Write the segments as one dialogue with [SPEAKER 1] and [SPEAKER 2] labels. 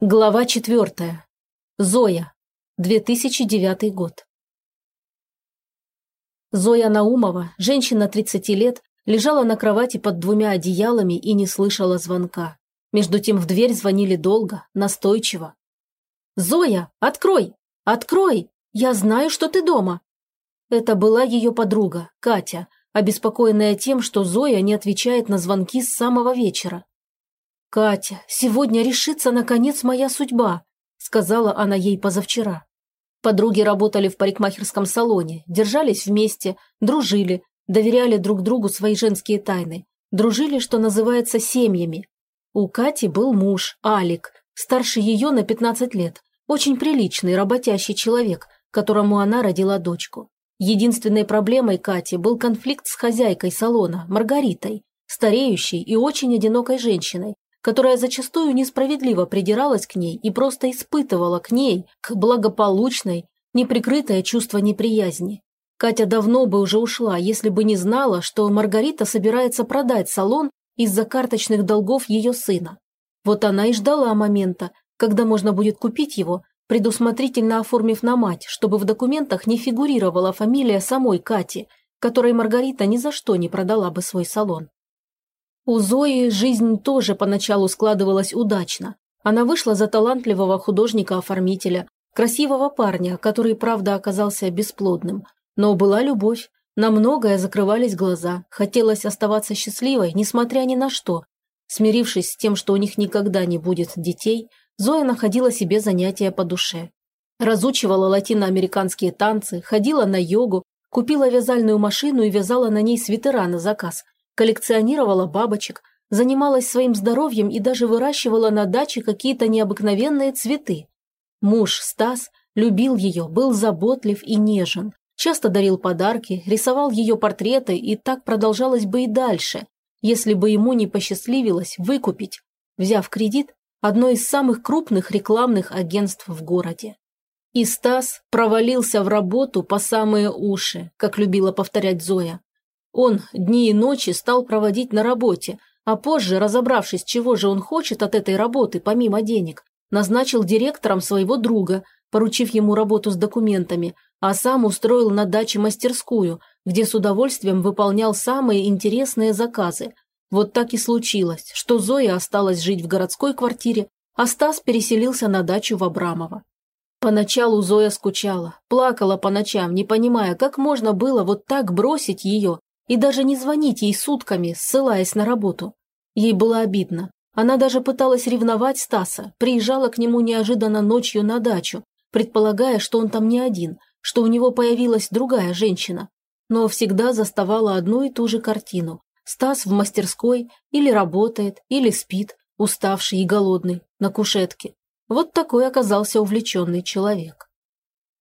[SPEAKER 1] Глава четвертая. Зоя. 2009 год. Зоя Наумова, женщина 30 лет, лежала на кровати под двумя одеялами и не слышала звонка. Между тем в дверь звонили долго, настойчиво. «Зоя, открой! Открой! Я знаю, что ты дома!» Это была ее подруга, Катя, обеспокоенная тем, что Зоя не отвечает на звонки с самого вечера. «Катя, сегодня решится, наконец, моя судьба», – сказала она ей позавчера. Подруги работали в парикмахерском салоне, держались вместе, дружили, доверяли друг другу свои женские тайны, дружили, что называется, семьями. У Кати был муж, Алик, старше ее на 15 лет, очень приличный, работящий человек, которому она родила дочку. Единственной проблемой Кати был конфликт с хозяйкой салона, Маргаритой, стареющей и очень одинокой женщиной, которая зачастую несправедливо придиралась к ней и просто испытывала к ней, к благополучной, неприкрытое чувство неприязни. Катя давно бы уже ушла, если бы не знала, что Маргарита собирается продать салон из-за карточных долгов ее сына. Вот она и ждала момента, когда можно будет купить его, предусмотрительно оформив на мать, чтобы в документах не фигурировала фамилия самой Кати, которой Маргарита ни за что не продала бы свой салон. У Зои жизнь тоже поначалу складывалась удачно. Она вышла за талантливого художника-оформителя, красивого парня, который, правда, оказался бесплодным. Но была любовь, на многое закрывались глаза, хотелось оставаться счастливой, несмотря ни на что. Смирившись с тем, что у них никогда не будет детей, Зоя находила себе занятия по душе. Разучивала латиноамериканские танцы, ходила на йогу, купила вязальную машину и вязала на ней свитера на заказ – коллекционировала бабочек, занималась своим здоровьем и даже выращивала на даче какие-то необыкновенные цветы. Муж Стас любил ее, был заботлив и нежен, часто дарил подарки, рисовал ее портреты, и так продолжалось бы и дальше, если бы ему не посчастливилось выкупить, взяв кредит, одно из самых крупных рекламных агентств в городе. И Стас провалился в работу по самые уши, как любила повторять Зоя. Он дни и ночи стал проводить на работе, а позже, разобравшись, чего же он хочет от этой работы, помимо денег, назначил директором своего друга, поручив ему работу с документами, а сам устроил на даче мастерскую, где с удовольствием выполнял самые интересные заказы. Вот так и случилось, что Зоя осталась жить в городской квартире, а Стас переселился на дачу в Абрамово. Поначалу Зоя скучала, плакала по ночам, не понимая, как можно было вот так бросить ее, и даже не звонить ей сутками, ссылаясь на работу. Ей было обидно. Она даже пыталась ревновать Стаса, приезжала к нему неожиданно ночью на дачу, предполагая, что он там не один, что у него появилась другая женщина. Но всегда заставала одну и ту же картину. Стас в мастерской или работает, или спит, уставший и голодный, на кушетке. Вот такой оказался увлеченный человек.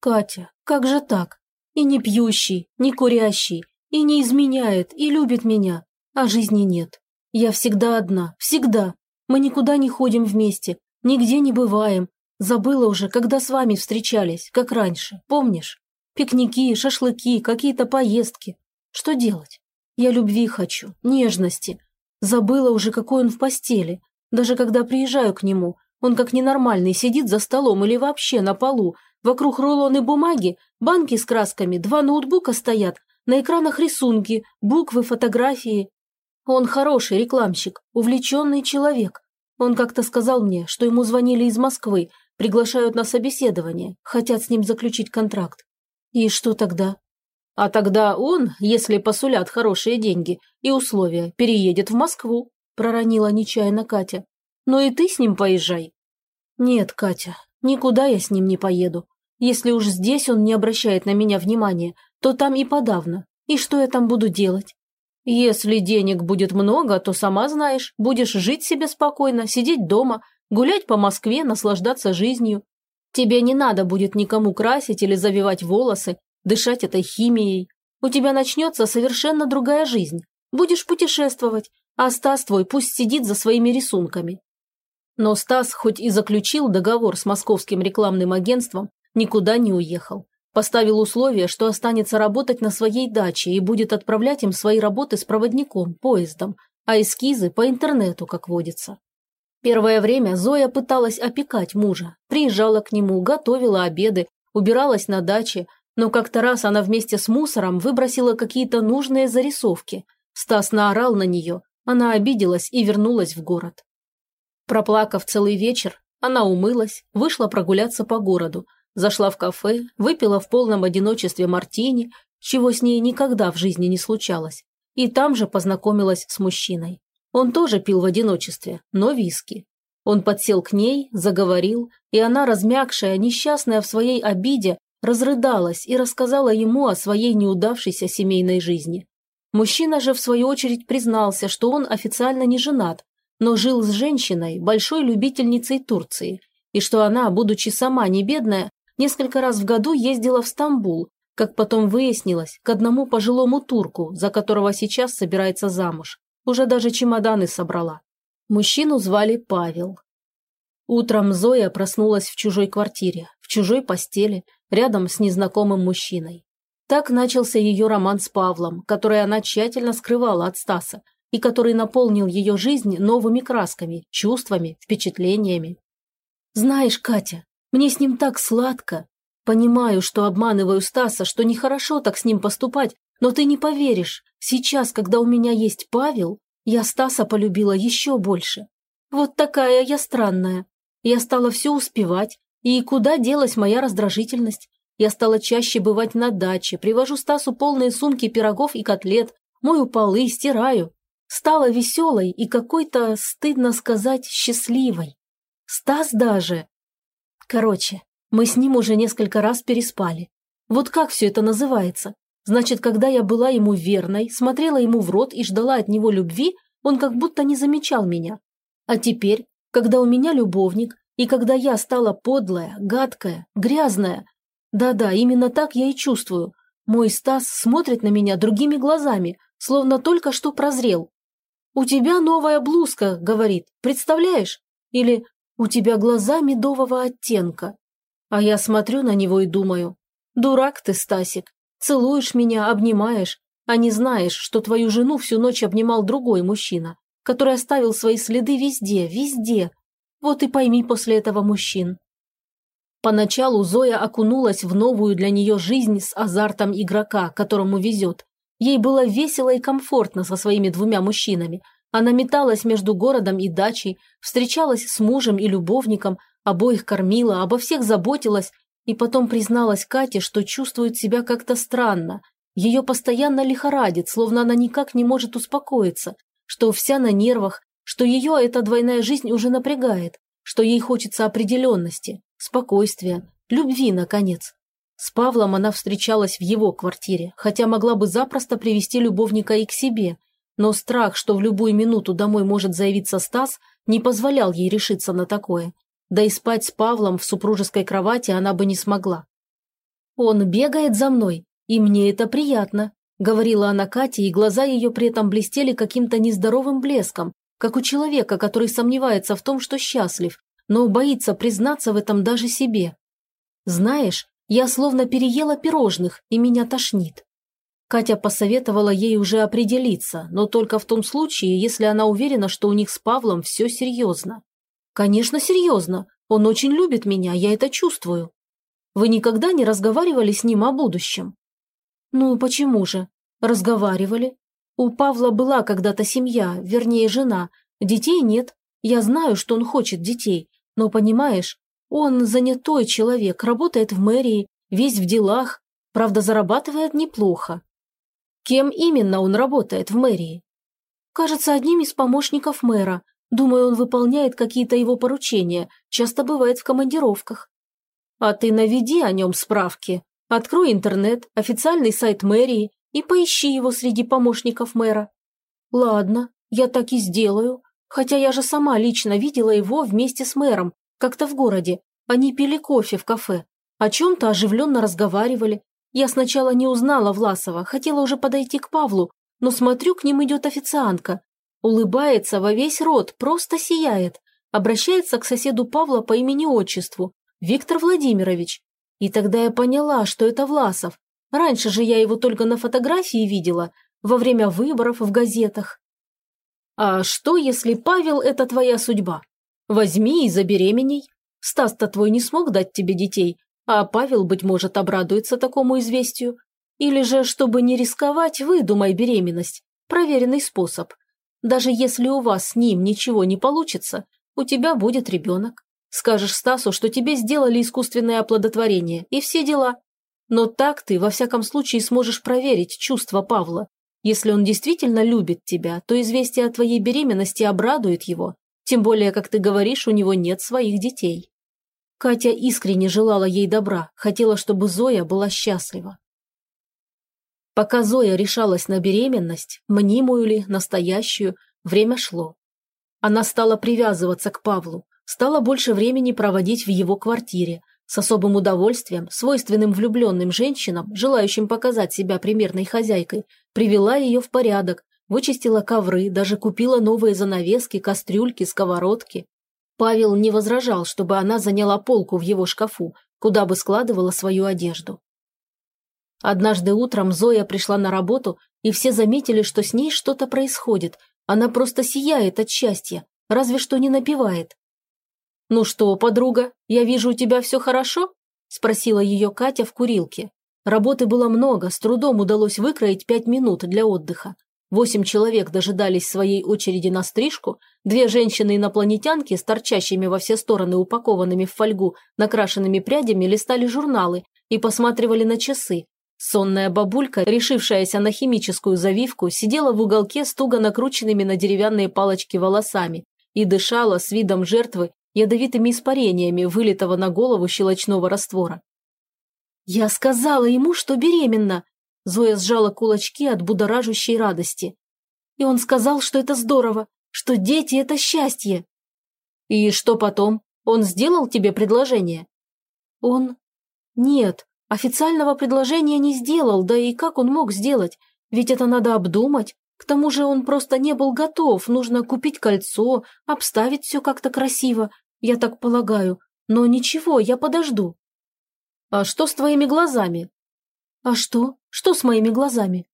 [SPEAKER 1] Катя, как же так? И не пьющий, не курящий, и не изменяет, и любит меня, а жизни нет. Я всегда одна, всегда. Мы никуда не ходим вместе, нигде не бываем. Забыла уже, когда с вами встречались, как раньше, помнишь? Пикники, шашлыки, какие-то поездки. Что делать? Я любви хочу, нежности. Забыла уже, какой он в постели. Даже когда приезжаю к нему, он как ненормальный сидит за столом или вообще на полу. Вокруг рулоны бумаги, банки с красками, два ноутбука стоят, на экранах рисунки, буквы, фотографии. Он хороший рекламщик, увлеченный человек. Он как-то сказал мне, что ему звонили из Москвы, приглашают на собеседование, хотят с ним заключить контракт. И что тогда? А тогда он, если посулят хорошие деньги и условия, переедет в Москву, проронила нечаянно Катя. Но и ты с ним поезжай. Нет, Катя, никуда я с ним не поеду. Если уж здесь он не обращает на меня внимания, то там и подавно. И что я там буду делать? Если денег будет много, то сама знаешь, будешь жить себе спокойно, сидеть дома, гулять по Москве, наслаждаться жизнью. Тебе не надо будет никому красить или завивать волосы, дышать этой химией. У тебя начнется совершенно другая жизнь. Будешь путешествовать, а Стас твой пусть сидит за своими рисунками. Но Стас хоть и заключил договор с московским рекламным агентством, никуда не уехал. Поставил условие, что останется работать на своей даче и будет отправлять им свои работы с проводником, поездом, а эскизы по интернету, как водится. Первое время Зоя пыталась опекать мужа, приезжала к нему, готовила обеды, убиралась на даче, но как-то раз она вместе с мусором выбросила какие-то нужные зарисовки. Стас наорал на нее, она обиделась и вернулась в город. Проплакав целый вечер, она умылась, вышла прогуляться по городу, зашла в кафе, выпила в полном одиночестве мартини, чего с ней никогда в жизни не случалось, и там же познакомилась с мужчиной. Он тоже пил в одиночестве, но виски. Он подсел к ней, заговорил, и она, размягшая, несчастная в своей обиде, разрыдалась и рассказала ему о своей неудавшейся семейной жизни. Мужчина же, в свою очередь, признался, что он официально не женат, но жил с женщиной, большой любительницей Турции, и что она, будучи сама не бедная, несколько раз в году ездила в Стамбул, как потом выяснилось, к одному пожилому турку, за которого сейчас собирается замуж. Уже даже чемоданы собрала. Мужчину звали Павел. Утром Зоя проснулась в чужой квартире, в чужой постели, рядом с незнакомым мужчиной. Так начался ее роман с Павлом, который она тщательно скрывала от Стаса, и который наполнил ее жизнь новыми красками, чувствами, впечатлениями. «Знаешь, Катя, мне с ним так сладко. Понимаю, что обманываю Стаса, что нехорошо так с ним поступать, но ты не поверишь, сейчас, когда у меня есть Павел, я Стаса полюбила еще больше. Вот такая я странная. Я стала все успевать, и куда делась моя раздражительность? Я стала чаще бывать на даче, привожу Стасу полные сумки пирогов и котлет, мою полы, стираю. Стала веселой и какой-то, стыдно сказать, счастливой. Стас даже. Короче, мы с ним уже несколько раз переспали. Вот как все это называется? Значит, когда я была ему верной, смотрела ему в рот и ждала от него любви, он как будто не замечал меня. А теперь, когда у меня любовник, и когда я стала подлая, гадкая, грязная, да-да, именно так я и чувствую, мой Стас смотрит на меня другими глазами, словно только что прозрел. «У тебя новая блузка», — говорит, представляешь? Или «У тебя глаза медового оттенка». А я смотрю на него и думаю, «Дурак ты, Стасик, целуешь меня, обнимаешь, а не знаешь, что твою жену всю ночь обнимал другой мужчина, который оставил свои следы везде, везде. Вот и пойми после этого мужчин». Поначалу Зоя окунулась в новую для нее жизнь с азартом игрока, которому везет, Ей было весело и комфортно со своими двумя мужчинами. Она металась между городом и дачей, встречалась с мужем и любовником, обоих кормила, обо всех заботилась, и потом призналась Кате, что чувствует себя как-то странно. Ее постоянно лихорадит, словно она никак не может успокоиться, что вся на нервах, что ее эта двойная жизнь уже напрягает, что ей хочется определенности, спокойствия, любви, наконец. С Павлом она встречалась в его квартире, хотя могла бы запросто привести любовника и к себе, но страх, что в любую минуту домой может заявиться Стас, не позволял ей решиться на такое. Да и спать с Павлом в супружеской кровати она бы не смогла. «Он бегает за мной, и мне это приятно», — говорила она Кате, и глаза ее при этом блестели каким-то нездоровым блеском, как у человека, который сомневается в том, что счастлив, но боится признаться в этом даже себе. «Знаешь, я словно переела пирожных, и меня тошнит. Катя посоветовала ей уже определиться, но только в том случае, если она уверена, что у них с Павлом все серьезно. Конечно, серьезно. Он очень любит меня, я это чувствую. Вы никогда не разговаривали с ним о будущем? Ну, почему же? Разговаривали. У Павла была когда-то семья, вернее, жена. Детей нет. Я знаю, что он хочет детей. Но, понимаешь, он занятой человек, работает в мэрии, весь в делах, правда, зарабатывает неплохо. Кем именно он работает в мэрии? Кажется, одним из помощников мэра. Думаю, он выполняет какие-то его поручения, часто бывает в командировках. А ты наведи о нем справки. Открой интернет, официальный сайт мэрии и поищи его среди помощников мэра. Ладно, я так и сделаю. Хотя я же сама лично видела его вместе с мэром, как-то в городе. Они пили кофе в кафе. О чем-то оживленно разговаривали. Я сначала не узнала Власова, хотела уже подойти к Павлу, но смотрю, к ним идет официантка. Улыбается во весь рот, просто сияет. Обращается к соседу Павла по имени-отчеству. Виктор Владимирович. И тогда я поняла, что это Власов. Раньше же я его только на фотографии видела, во время выборов в газетах. А что, если Павел – это твоя судьба? Возьми и забеременей. Стас-то твой не смог дать тебе детей, а Павел, быть может, обрадуется такому известию. Или же, чтобы не рисковать, выдумай беременность. Проверенный способ. Даже если у вас с ним ничего не получится, у тебя будет ребенок. Скажешь Стасу, что тебе сделали искусственное оплодотворение, и все дела. Но так ты, во всяком случае, сможешь проверить чувства Павла. Если он действительно любит тебя, то известие о твоей беременности обрадует его. Тем более, как ты говоришь, у него нет своих детей. Катя искренне желала ей добра, хотела, чтобы Зоя была счастлива. Пока Зоя решалась на беременность, мнимую ли, настоящую, время шло. Она стала привязываться к Павлу, стала больше времени проводить в его квартире, с особым удовольствием, свойственным влюбленным женщинам, желающим показать себя примерной хозяйкой, привела ее в порядок, вычистила ковры, даже купила новые занавески, кастрюльки, сковородки. Павел не возражал, чтобы она заняла полку в его шкафу, куда бы складывала свою одежду. Однажды утром Зоя пришла на работу, и все заметили, что с ней что-то происходит. Она просто сияет от счастья, разве что не напевает. «Ну что, подруга, я вижу, у тебя все хорошо?» – спросила ее Катя в курилке. Работы было много, с трудом удалось выкроить пять минут для отдыха. Восемь человек дожидались своей очереди на стрижку, две женщины-инопланетянки с торчащими во все стороны упакованными в фольгу накрашенными прядями листали журналы и посматривали на часы. Сонная бабулька, решившаяся на химическую завивку, сидела в уголке с туго накрученными на деревянные палочки волосами и дышала с видом жертвы ядовитыми испарениями вылитого на голову щелочного раствора. «Я сказала ему, что беременна!» Зоя сжала кулачки от будоражущей радости. «И он сказал, что это здорово, что дети – это счастье!» «И что потом? Он сделал тебе предложение?» «Он... Нет, официального предложения не сделал, да и как он мог сделать? Ведь это надо обдумать. К тому же он просто не был готов, нужно купить кольцо, обставить все как-то красиво, я так полагаю. Но ничего, я подожду. А что с твоими глазами? А что? Что с моими глазами?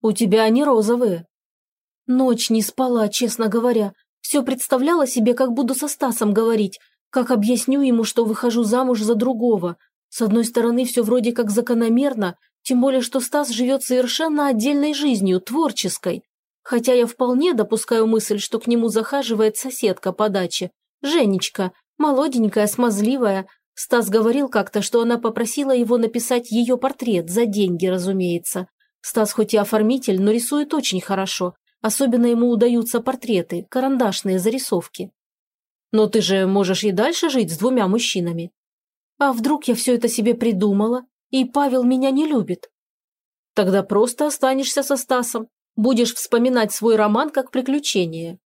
[SPEAKER 1] У тебя они розовые. Ночь не спала, честно говоря. Все представляла себе, как буду со Стасом говорить, как объясню ему, что выхожу замуж за другого. С одной стороны, все вроде как закономерно, тем более, что Стас живет совершенно отдельной жизнью, творческой. Хотя я вполне допускаю мысль, что к нему захаживает соседка по даче, Женечка, молоденькая, смазливая. Стас говорил как-то, что она попросила его написать ее портрет, за деньги, разумеется. Стас хоть и оформитель, но рисует очень хорошо. Особенно ему удаются портреты, карандашные зарисовки. Но ты же можешь и дальше жить с двумя мужчинами. А вдруг я все это себе придумала, и Павел меня не любит? Тогда просто останешься со Стасом. Будешь вспоминать свой роман как приключение.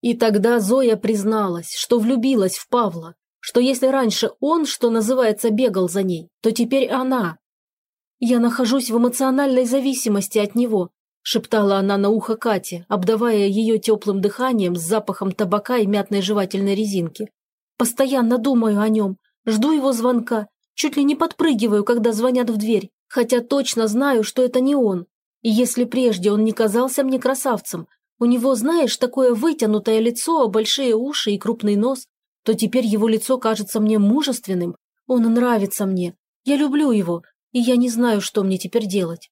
[SPEAKER 1] И тогда Зоя призналась, что влюбилась в Павла, что если раньше он, что называется, бегал за ней, то теперь она. «Я нахожусь в эмоциональной зависимости от него», шептала она на ухо Кате, обдавая ее теплым дыханием с запахом табака и мятной жевательной резинки. «Постоянно думаю о нем, жду его звонка, чуть ли не подпрыгиваю, когда звонят в дверь, хотя точно знаю, что это не он. И если прежде он не казался мне красавцем, у него, знаешь, такое вытянутое лицо, большие уши и крупный нос, то теперь его лицо кажется мне мужественным. Он нравится мне. Я люблю его, и я не знаю, что мне теперь делать.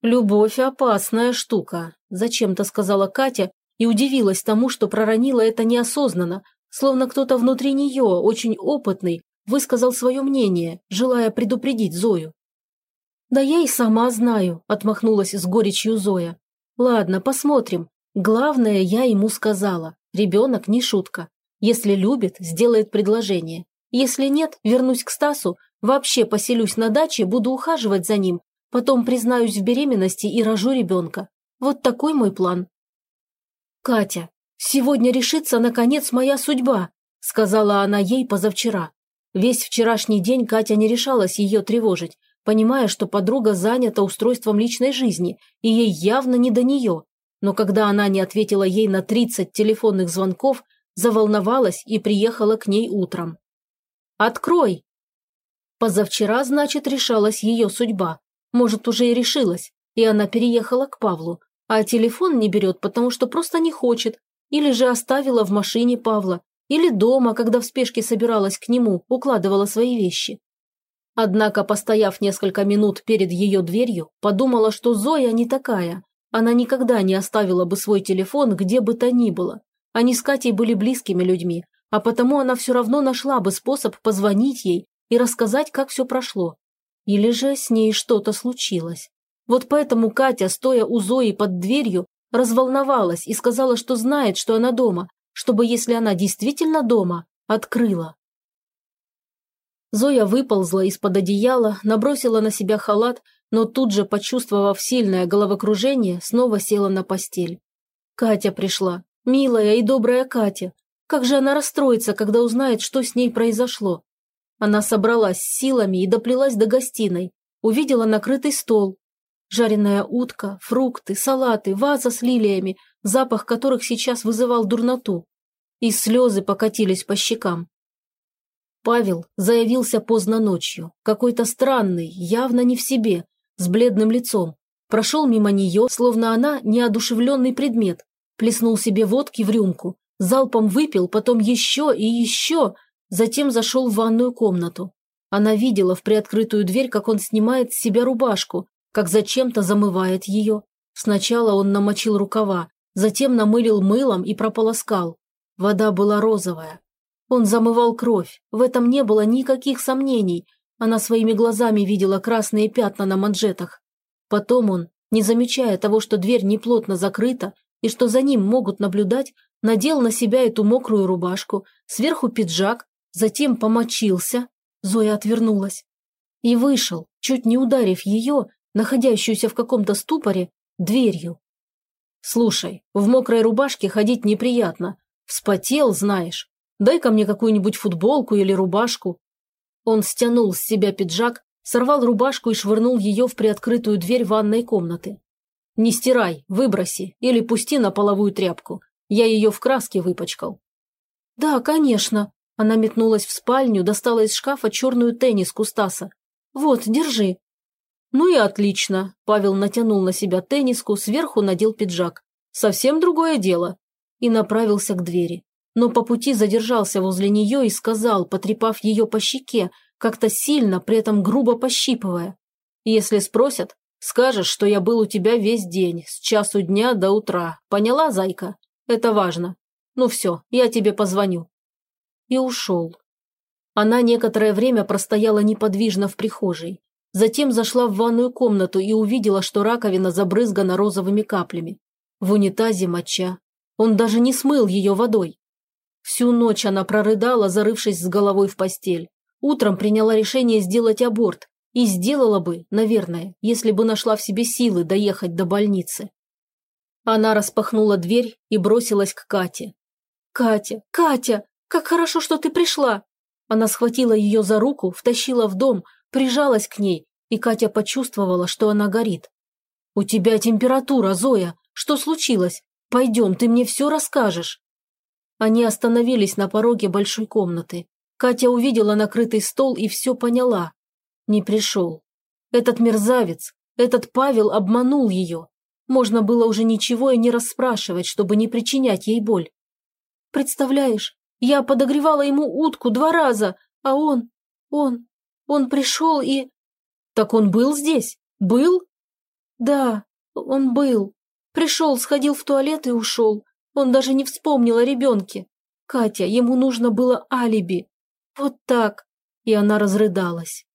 [SPEAKER 1] «Любовь – опасная штука», – зачем-то сказала Катя и удивилась тому, что проронила это неосознанно, словно кто-то внутри нее, очень опытный, высказал свое мнение, желая предупредить Зою. «Да я и сама знаю», – отмахнулась с горечью Зоя. Ладно, посмотрим. Главное, я ему сказала. Ребенок не шутка. Если любит, сделает предложение. Если нет, вернусь к Стасу, вообще поселюсь на даче, буду ухаживать за ним, потом признаюсь в беременности и рожу ребенка. Вот такой мой план. Катя, сегодня решится, наконец, моя судьба, сказала она ей позавчера. Весь вчерашний день Катя не решалась ее тревожить, понимая, что подруга занята устройством личной жизни, и ей явно не до нее. Но когда она не ответила ей на 30 телефонных звонков, заволновалась и приехала к ней утром. «Открой!» Позавчера, значит, решалась ее судьба. Может, уже и решилась, и она переехала к Павлу. А телефон не берет, потому что просто не хочет, Или же оставила в машине Павла, или дома, когда в спешке собиралась к нему, укладывала свои вещи. Однако, постояв несколько минут перед ее дверью, подумала, что Зоя не такая. Она никогда не оставила бы свой телефон где бы то ни было. Они с Катей были близкими людьми, а потому она все равно нашла бы способ позвонить ей и рассказать, как все прошло. Или же с ней что-то случилось. Вот поэтому Катя, стоя у Зои под дверью, разволновалась и сказала, что знает, что она дома, чтобы, если она действительно дома, открыла. Зоя выползла из-под одеяла, набросила на себя халат, но тут же, почувствовав сильное головокружение, снова села на постель. Катя пришла. Милая и добрая Катя. Как же она расстроится, когда узнает, что с ней произошло? Она собралась с силами и доплелась до гостиной. Увидела накрытый стол. Жареная утка, фрукты, салаты, ваза с лилиями, запах которых сейчас вызывал дурноту. И слезы покатились по щекам. Павел заявился поздно ночью, какой-то странный, явно не в себе, с бледным лицом. Прошел мимо нее, словно она неодушевленный предмет, плеснул себе водки в рюмку, залпом выпил, потом еще и еще, затем зашел в ванную комнату. Она видела в приоткрытую дверь, как он снимает с себя рубашку, как зачем-то замывает ее. Сначала он намочил рукава, затем намылил мылом и прополоскал. Вода была розовая, он замывал кровь, в этом не было никаких сомнений. Она своими глазами видела красные пятна на манжетах. Потом он, не замечая того, что дверь неплотно закрыта и что за ним могут наблюдать, надел на себя эту мокрую рубашку, сверху пиджак, затем помочился. Зоя отвернулась. И вышел, чуть не ударив ее, находящуюся в каком-то ступоре, дверью. «Слушай, в мокрой рубашке ходить неприятно. Вспотел, знаешь. Дай-ка мне какую-нибудь футболку или рубашку». Он стянул с себя пиджак, сорвал рубашку и швырнул ее в приоткрытую дверь ванной комнаты. «Не стирай, выброси или пусти на половую тряпку. Я ее в краске выпачкал». «Да, конечно». Она метнулась в спальню, достала из шкафа черную тенниску Стаса. «Вот, держи». «Ну и отлично». Павел натянул на себя тенниску, сверху надел пиджак. «Совсем другое дело». И направился к двери но по пути задержался возле нее и сказал, потрепав ее по щеке, как-то сильно, при этом грубо пощипывая. «Если спросят, скажешь, что я был у тебя весь день, с часу дня до утра. Поняла, зайка? Это важно. Ну все, я тебе позвоню». И ушел. Она некоторое время простояла неподвижно в прихожей. Затем зашла в ванную комнату и увидела, что раковина забрызгана розовыми каплями. В унитазе моча. Он даже не смыл ее водой. Всю ночь она прорыдала, зарывшись с головой в постель. Утром приняла решение сделать аборт. И сделала бы, наверное, если бы нашла в себе силы доехать до больницы. Она распахнула дверь и бросилась к Кате. «Катя, Катя, как хорошо, что ты пришла!» Она схватила ее за руку, втащила в дом, прижалась к ней, и Катя почувствовала, что она горит. «У тебя температура, Зоя. Что случилось? Пойдем, ты мне все расскажешь». Они остановились на пороге большой комнаты. Катя увидела накрытый стол и все поняла. Не пришел. Этот мерзавец, этот Павел обманул ее. Можно было уже ничего и не расспрашивать, чтобы не причинять ей боль. Представляешь, я подогревала ему утку два раза, а он, он, он пришел и... Так он был здесь? Был? Да, он был. Пришел, сходил в туалет и ушел. Он даже не вспомнил о ребенке. Катя, ему нужно было алиби. Вот так. И она разрыдалась.